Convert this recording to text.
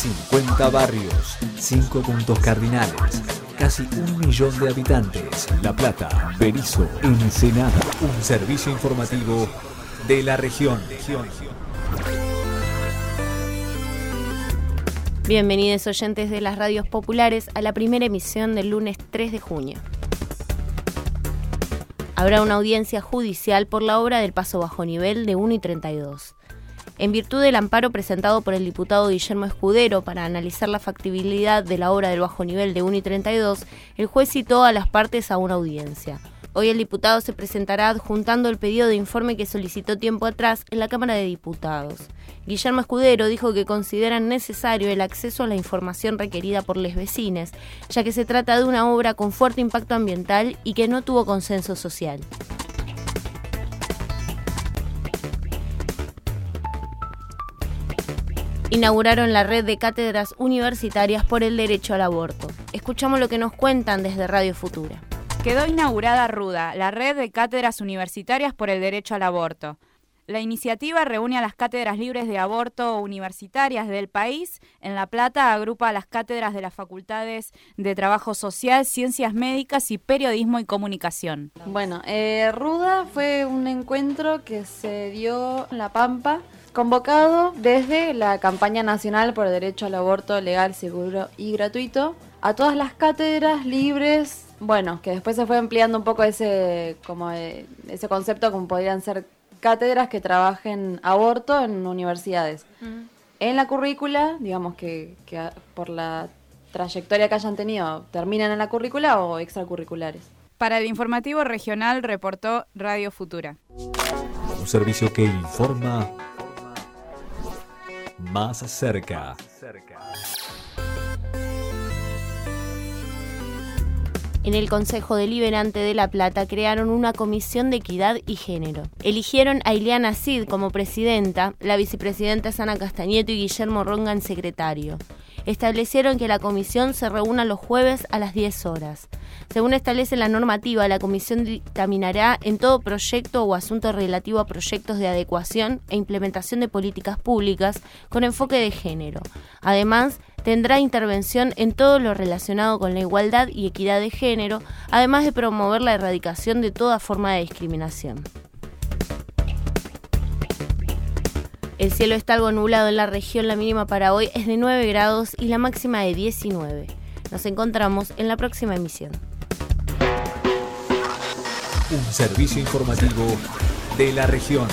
50 barrios, 5 puntos cardinales, casi un millón de habitantes. La Plata, Berizo, Ensenada. Un servicio informativo de la región. Bienvenidos oyentes de las radios populares a la primera emisión del lunes 3 de junio. Habrá una audiencia judicial por la obra del paso bajo nivel de 1 y 32. En virtud del amparo presentado por el diputado Guillermo Escudero para analizar la factibilidad de la obra del bajo nivel de 1 y 32, el juez citó a las partes a una audiencia. Hoy el diputado se presentará adjuntando el pedido de informe que solicitó tiempo atrás en la Cámara de Diputados. Guillermo Escudero dijo que consideran necesario el acceso a la información requerida por los vecinos, ya que se trata de una obra con fuerte impacto ambiental y que no tuvo consenso social. Inauguraron la red de cátedras universitarias por el derecho al aborto. Escuchamos lo que nos cuentan desde Radio Futura. Quedó inaugurada RUDA, la red de cátedras universitarias por el derecho al aborto. La iniciativa reúne a las cátedras libres de aborto universitarias del país. En La Plata agrupa a las cátedras de las facultades de Trabajo Social, Ciencias Médicas y Periodismo y Comunicación. Bueno, eh, RUDA fue un encuentro que se dio en La Pampa convocado desde la campaña nacional por el derecho al aborto legal, seguro y gratuito a todas las cátedras libres, bueno, que después se fue ampliando un poco ese como eh, ese concepto como podrían ser cátedras que trabajen aborto en universidades. En la currícula, digamos que, que por la trayectoria que hayan tenido, terminan en la currícula o extracurriculares. Para el informativo regional reportó Radio Futura. Un servicio que informa más cerca. En el Consejo Deliberante de La Plata crearon una comisión de equidad y género. Eligieron a Ileana Cid como presidenta, la vicepresidenta Sana Castañeto y Guillermo Rongan secretario. Establecieron que la comisión se reúna los jueves a las 10 horas. Según establece la normativa, la comisión dictaminará en todo proyecto o asunto relativo a proyectos de adecuación e implementación de políticas públicas con enfoque de género. Además, tendrá intervención en todo lo relacionado con la igualdad y equidad de género, además de promover la erradicación de toda forma de discriminación. El cielo está algo nublado en la región, la mínima para hoy es de 9 grados y la máxima de 19. Nos encontramos en la próxima emisión. Un servicio informativo de la región.